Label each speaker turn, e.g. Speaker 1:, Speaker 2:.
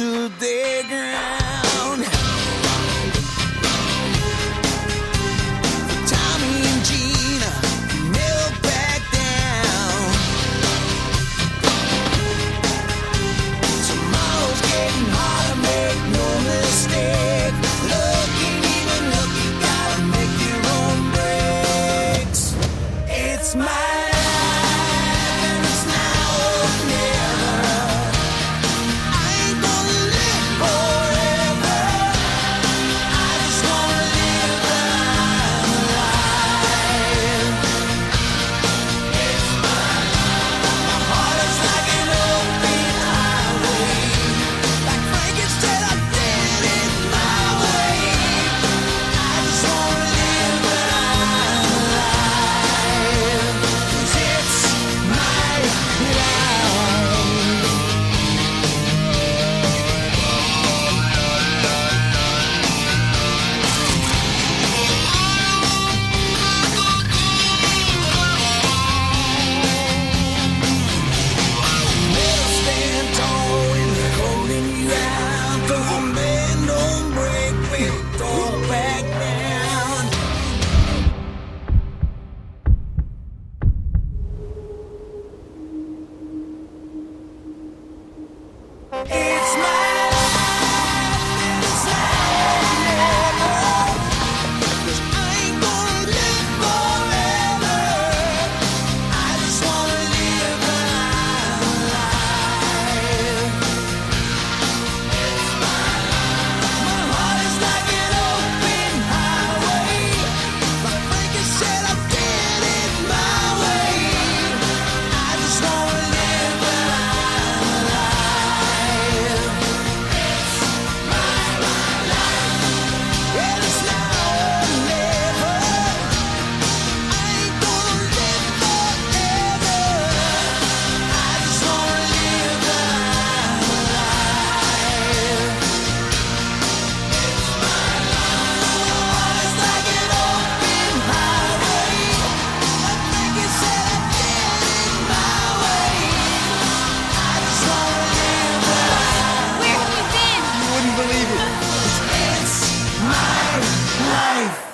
Speaker 1: Stood their ground. My life.